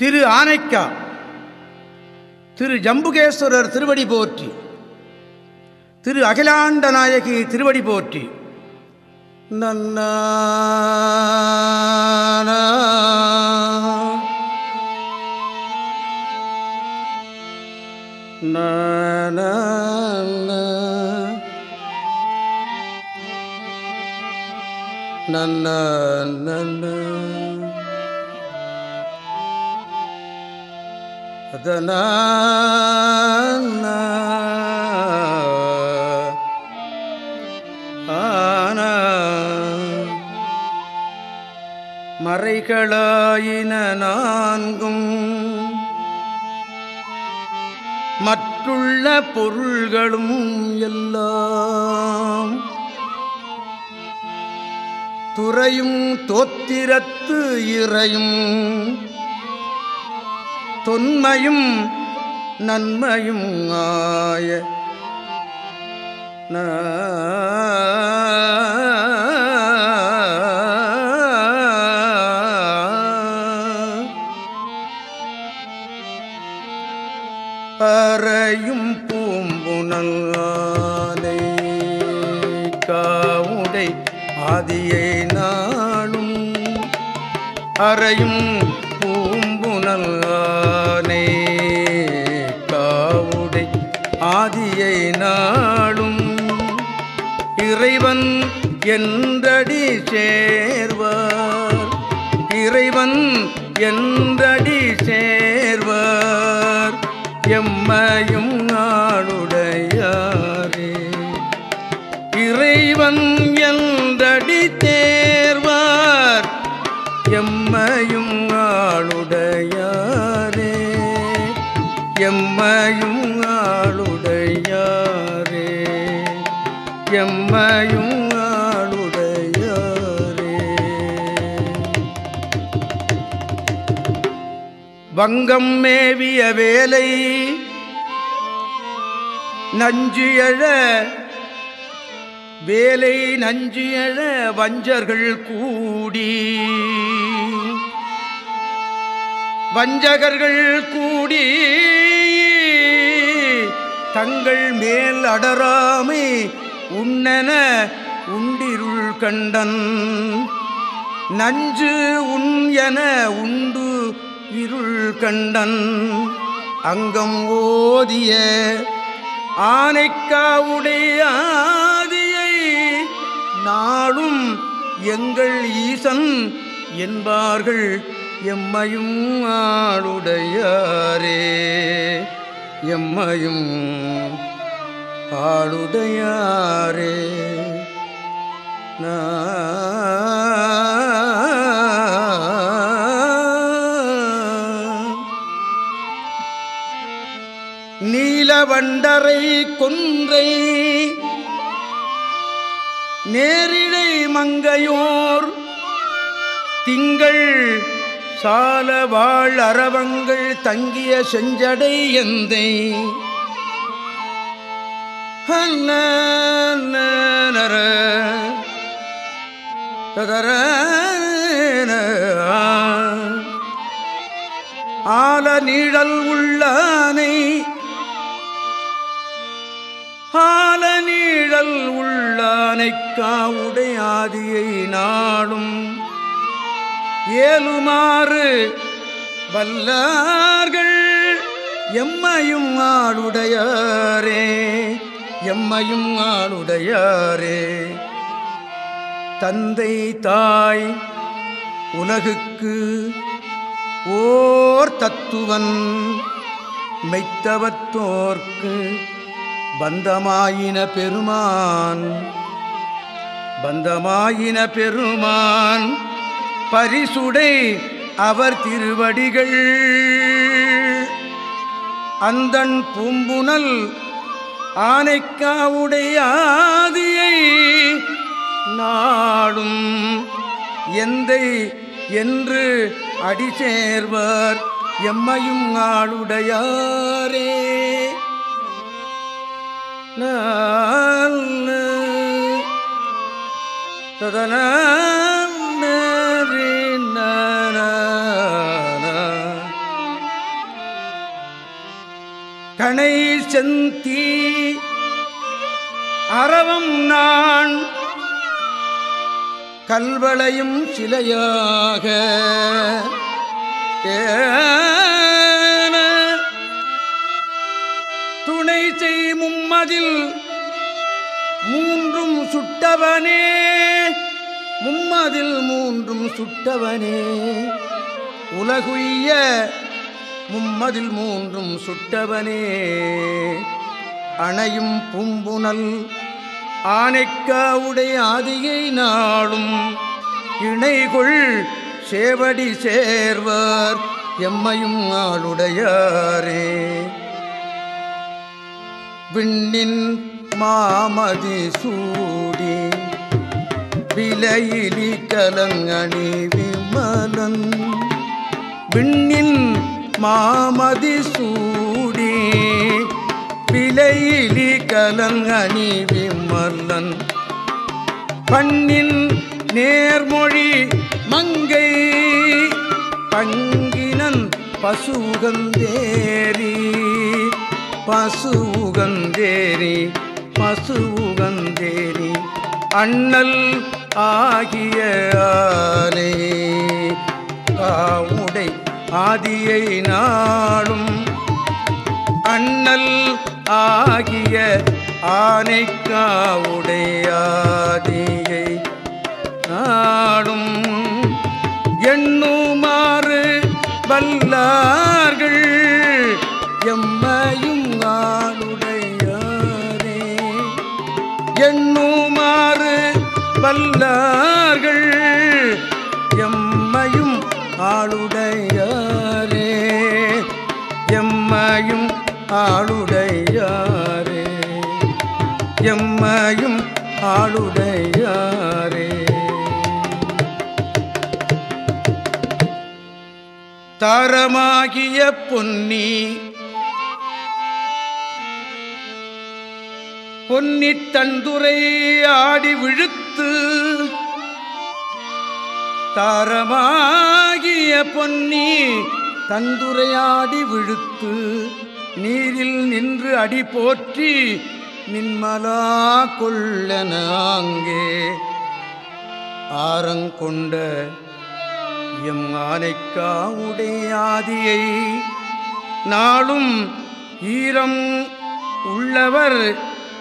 திரு ஆனைக்கா திரு ஜம்புகேஸ்வரர் திருவடி போற்றி திரு அகிலாண்ட நாயகி திருவடி போற்றி. நன்ன நன்ன நன்ன. அதனா மறைகளாயின நான்கும். மற்றுள்ள பொருள்களும் எல்லாம் துறையும் தோத்திரத்து இறையும். தொன்மையும் நன்மையும் ஆய. அறையும் பூம்புணல் காவுடை ஆதியை நாளும் அறையும் ஆதியை வங்கம் மேவிய வேலை. நஞ்சு எழ வேலை நஞ்சு எழ வஞ்சர்கள் கூடி. வஞ்சகர்கள் கூடி தங்கள் மேல் அடராமை உண்ணென உண்டிருள் கண்டன். நஞ்சு உண் என உண்டு இருள் கண்டன் அங்கம் ஓதிய ஆனைக்காவுடையாதியை நாளும் எங்கள் ஈசன் என்பார்கள் எம்மையும் ஆளுடையாரே எம்மையும் ஆளுடையாரே. நான் நீலவண்டரை கொன்றை நேரிழை மங்கையோர் திங்கள் சால வாழ் அரவங்கள் தங்கிய செஞ்சடை எந்தை. ஆல நீழல் உள்ள நீழல் உள்ளானைக்காவுடைய ஆதியை நாடும். ஏலுமாறு வல்லார்கள் எம்மையும் ஆளுடையாரே எம்மையும் ஆளுடையாரே. தந்தை தாய் உலகுக்கு ஓர் தத்துவன் மெய்த்தவத்தோர்க்கு பந்தமாயின பெருமான் பந்தமாயின பெருமான் பரிசுடை அவர் திருவடிகள். அந்தன் பூம்புனல் ஆனைக்காவுடையாதியை நாடும் எந்தை என்று அடி சேர்வர் எம்மையும் ஆளுடையாரே. ததனா கணை செந்தி அறவம் நான் கல்வளையும் சிலையாக ஏ மும்மதில் மூன்றும் சுட்டவனே. மும்மதில் மூன்றும் சுட்டவனே. உலகுய்ய மும்மதில் மூன்றும் சுட்டவனே. அணையும் பும்புனல் ஆனைக்காவுடைய ஆதியை நாளும் இணைகொள் சேவடி சேர்வர் எம்மையும் ஆளுடையாரே. விண்ணின் மாமதி சூடி விலையிலி கலங்கணி விமலன். விண்ணின் மாமதி சூடி விலையிலி கலங்கணி விமலன். பண்ணின் நேர்மொழி மங்கை பங்கினன் பசுகந்தேரீ. பசு உகந்தேரி பசு உகந்தேரி அண்ணல் ஆகிய ஆனை காவுடை ஆதியை நாடும் அண்ணல் ஆகிய ஆனைக்காவுடையாதியை நாடும். எண்ணுமாறு வல்லா வல்லார்கள் எம்மையும் ஆளுடையாரே. எம்மையும் ஆளுடையாரே. எம்மையும் ஆளுடையாரே. தாரமாகிய பொன்னி பொன்னித்தந்துரை ஆடி விழுத்து தாரமாகிய பொன்னி தந்துரையாடி விழுத்து நீரில் நின்று அடி போற்றி நின்மலா கொள்ளனாங்கே ஆரங்கொண்ட எம் ஆனைக்காவுடையாதியை நாளும் ஈரம் உள்ளவர்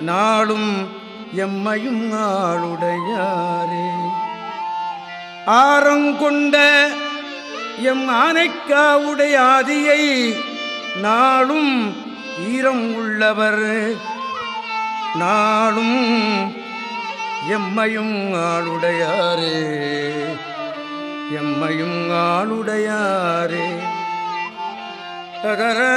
நாளும் எம்மையும் ஆளுடையாரே. ஆரங்கொண்ட எம் ஆனைக்காவுடைய ஆதியை நாளும் ஈரம் உள்ளவர். நாளும் எம்மையும் ஆளுடையாரே. எம்மையும் ஆளுடையாரே. தகர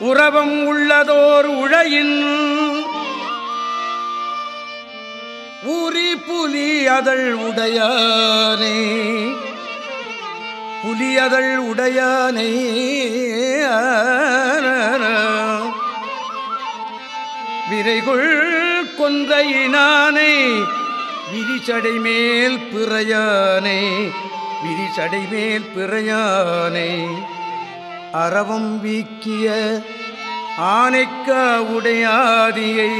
உறவம் உள்ளதோர் உழையின் ஊரி புலி அதழ் உடையானே. புலியதழ் உடையானே. விரைகுள் கொன்றையினானை. விரிச்சடை மேல் பிறையானை விரிச்சடை மேல் பிறையானை. அறவம் வீக்கிய ஆனைக்க உடையாதியை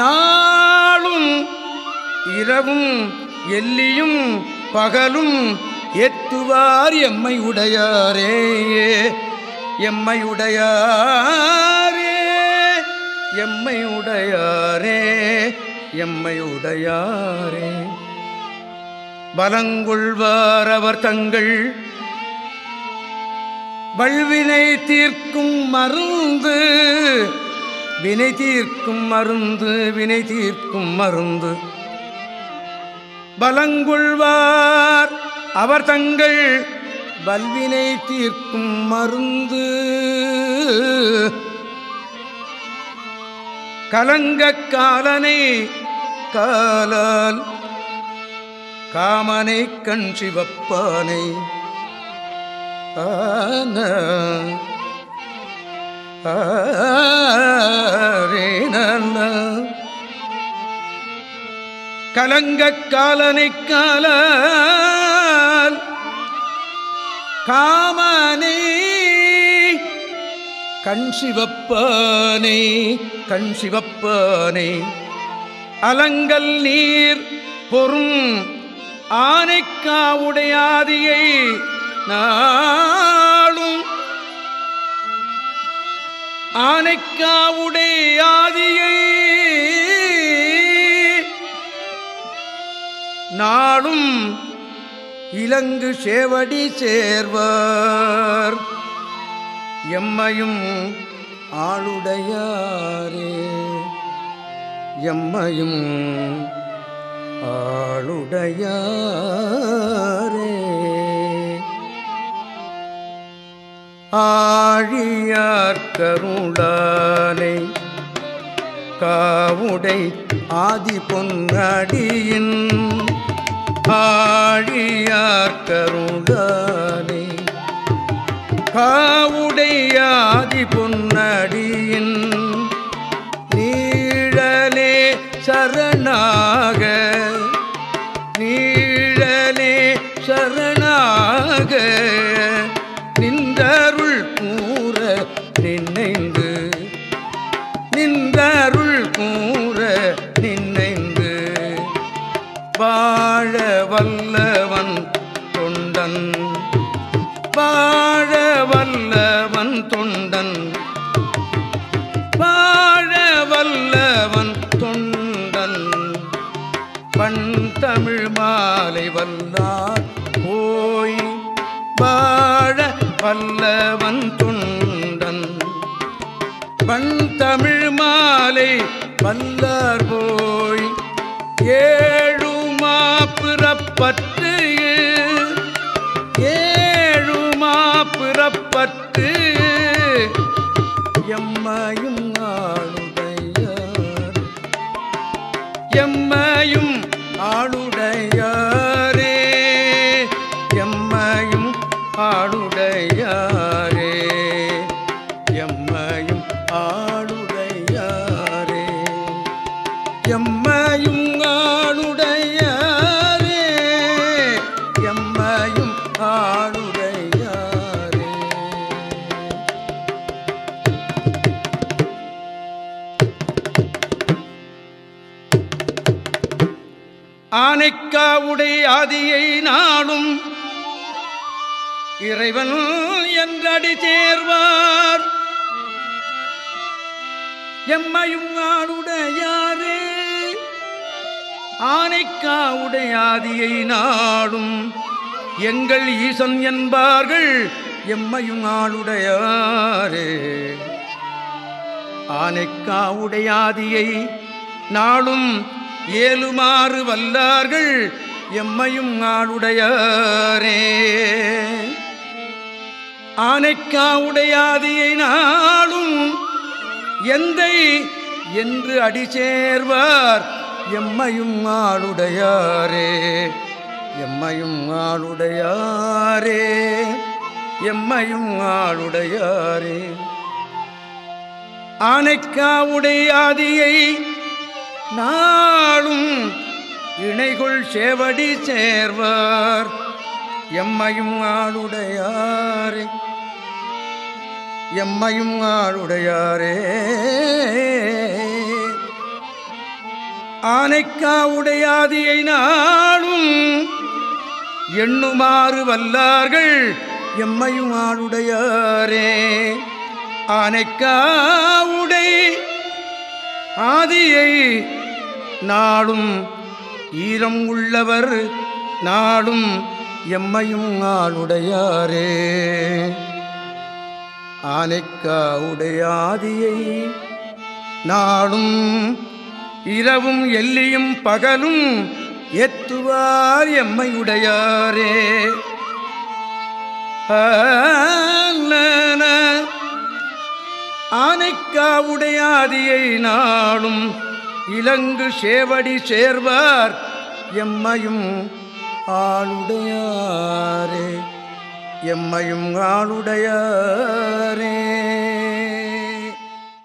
நாளும் இரவும் எல்லியும் பகலும் எத்துவார் எம்மை உடையாரே எம்மை உடையாரே எம்மை உடையாரே. எம்மை உடையாரே. பலங்கொள்வார் அவர் தங்கள் வல்வினை தீர்க்கும் மருந்து. வினை தீர்க்கும் மருந்து வினை தீர்க்கும் மருந்து. பலங்கொள்வார் அவர் தங்கள் வல்வினை தீர்க்கும் மருந்து. கலங்க காலனை காலால் காமனை கண் சிவப்பானை ஆன கலங்க காலனை காலால் காமனை கண் சிவப்பானை கண் சிவப்பானை அலங்கல் நீர் பொறும் ஆனைக்காவுடையாதியை நாளும். ஆனைக்காவுடையாதியை நாளும் இலங்கு சேவடி சேர்வார். எம்மையும் ஆளுடையாரே. எம்மையும் ஆளுடையாரே. ஆழியார் கருளானை காவுடை ஆதி பொன்னடியின் ஆழியார் கருளானை ஆதி பொன்னடியின் சரணாக நீழலே சரணாக நின்றருள் கூற நின்னைந்து நின்றருள் கூற நின்னைந்து வாழ வல்லவன் தொண்டன் வாழ வல்லவன் தொண்டன் வாழ வல்ல தமிழ் மாலை வல்லார் போய் வாழ வல்லவன் துண்டன். பண் தமிழ் மாலை வல்லார் போய் ஏழுமா பிறப்பற்று ஏழுமா பிறப்பற்று எம்மையும் ஆளுடையார் எம்மையும் ஆனைக்காவுடைய ஆதியை நாடும். இறைவன் என்றடி சேர்வார். எம்மையும் ஆளுடையாரே. ஆனைக்காவுடைய ஆதியை நாடும். எங்கள் ஈசன் என்பார்கள் எம்மையும் ஆளுடையாரே. ஆனைக்காவுடைய ஆதியை நாளும் ஏழுமாறு வல்லார்கள் எம்மையும் ஆளுடையாரே. ஆனைக்காவுடையாதியை நாளும் எந்தை என்று அடி சேர்வார் எம்மையும் ஆளுடையாரே. எம்மையும் ஆளுடையாரே. எம்மையும் ஆளுடையாரே. ஆனைக்காவுடையாதியை நாளும் இணைகுள் சேவடி சேர்வார். எம்மையும் ஆளுடையாரே எம்மையும் ஆளுடையாரே. ஆனைக்கா உடையாதியை நாளும் எண்ணுமாறு வல்லார்கள் எம்மையும் ஆளுடையாரே. ஆனைக்கா உடை ஆதியை நாடும் ஈரம் உள்ளவர் நாடும் எம்மையும் ஆளுடையாரே. ஆனைக்காவுடைய ஆதியை நாடும் இரவும் எல்லியும் பகலும் எத்துவார் எம்மையுடையாரே. ஆலன ஆனைக்காவுடையாதியை நாளும் இலங்கு சேவடி சேர்வார் எம்மையும் ஆளுடையாரே எம்மையும் ஆளுடையாரே.